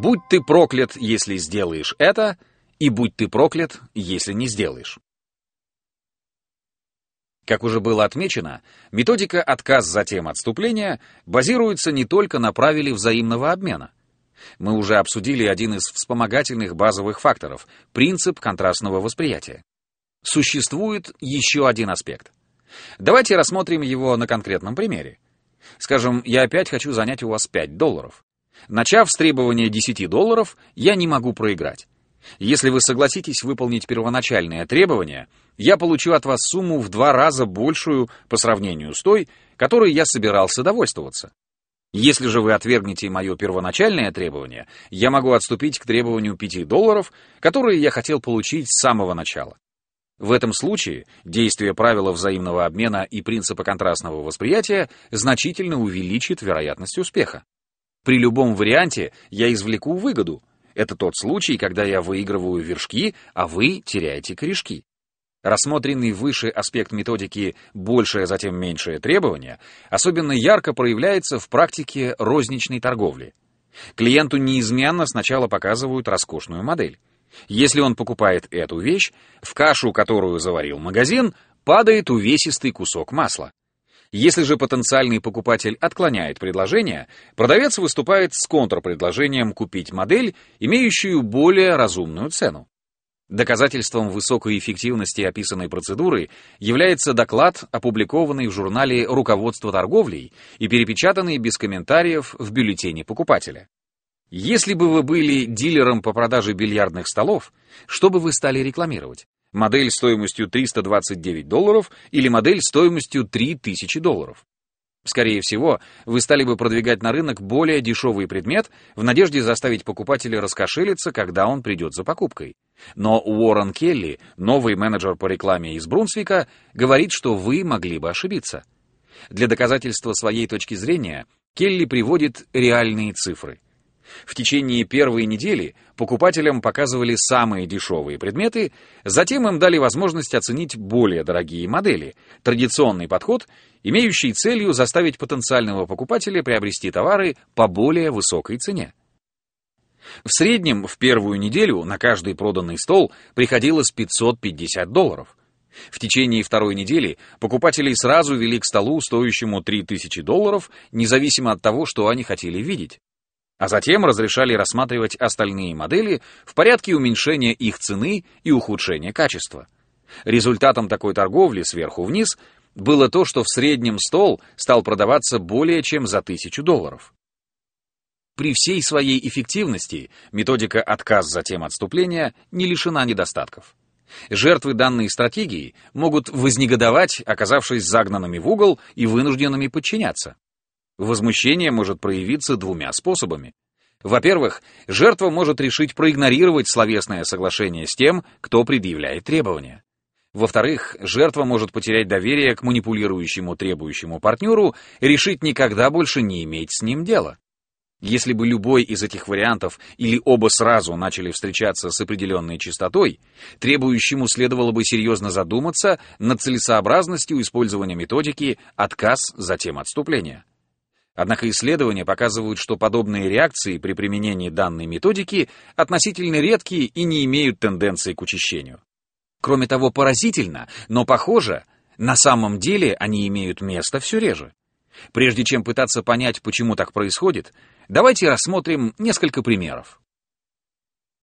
Будь ты проклят, если сделаешь это, и будь ты проклят, если не сделаешь. Как уже было отмечено, методика «отказ, затем отступление» базируется не только на правиле взаимного обмена. Мы уже обсудили один из вспомогательных базовых факторов — принцип контрастного восприятия. Существует еще один аспект. Давайте рассмотрим его на конкретном примере. Скажем, я опять хочу занять у вас 5 долларов. Начав с требования 10 долларов, я не могу проиграть. Если вы согласитесь выполнить первоначальные требования, я получу от вас сумму в два раза большую по сравнению с той, которой я собирался довольствоваться. Если же вы отвергнете мое первоначальное требование, я могу отступить к требованию 5 долларов, которые я хотел получить с самого начала. В этом случае действие правила взаимного обмена и принципа контрастного восприятия значительно увеличит вероятность успеха. При любом варианте я извлеку выгоду. Это тот случай, когда я выигрываю вершки, а вы теряете корешки. Рассмотренный выше аспект методики «большее, затем меньшее требование» особенно ярко проявляется в практике розничной торговли. Клиенту неизменно сначала показывают роскошную модель. Если он покупает эту вещь, в кашу, которую заварил магазин, падает увесистый кусок масла. Если же потенциальный покупатель отклоняет предложение, продавец выступает с контрпредложением купить модель, имеющую более разумную цену. Доказательством высокой эффективности описанной процедуры является доклад, опубликованный в журнале «Руководство торговлей» и перепечатанный без комментариев в бюллетене покупателя. Если бы вы были дилером по продаже бильярдных столов, что бы вы стали рекламировать? Модель стоимостью 329 долларов или модель стоимостью 3000 долларов. Скорее всего, вы стали бы продвигать на рынок более дешевый предмет в надежде заставить покупателя раскошелиться, когда он придет за покупкой. Но Уоррен Келли, новый менеджер по рекламе из Брунсвика, говорит, что вы могли бы ошибиться. Для доказательства своей точки зрения Келли приводит реальные цифры — в течение первой недели покупателям показывали самые дешевые предметы, затем им дали возможность оценить более дорогие модели, традиционный подход, имеющий целью заставить потенциального покупателя приобрести товары по более высокой цене. В среднем в первую неделю на каждый проданный стол приходилось 550 долларов. В течение второй недели покупателей сразу вели к столу, стоящему 3000 долларов, независимо от того, что они хотели видеть а затем разрешали рассматривать остальные модели в порядке уменьшения их цены и ухудшения качества. Результатом такой торговли сверху вниз было то, что в среднем стол стал продаваться более чем за тысячу долларов. При всей своей эффективности методика «отказ, затем отступления» не лишена недостатков. Жертвы данной стратегии могут вознегодовать, оказавшись загнанными в угол и вынужденными подчиняться. Возмущение может проявиться двумя способами. Во-первых, жертва может решить проигнорировать словесное соглашение с тем, кто предъявляет требования. Во-вторых, жертва может потерять доверие к манипулирующему требующему партнеру и решить никогда больше не иметь с ним дела. Если бы любой из этих вариантов или оба сразу начали встречаться с определенной частотой, требующему следовало бы серьезно задуматься над целесообразностью использования методики «отказ, затем отступление». Однако исследования показывают, что подобные реакции при применении данной методики относительно редкие и не имеют тенденции к учащению. Кроме того, поразительно, но похоже, на самом деле они имеют место все реже. Прежде чем пытаться понять, почему так происходит, давайте рассмотрим несколько примеров.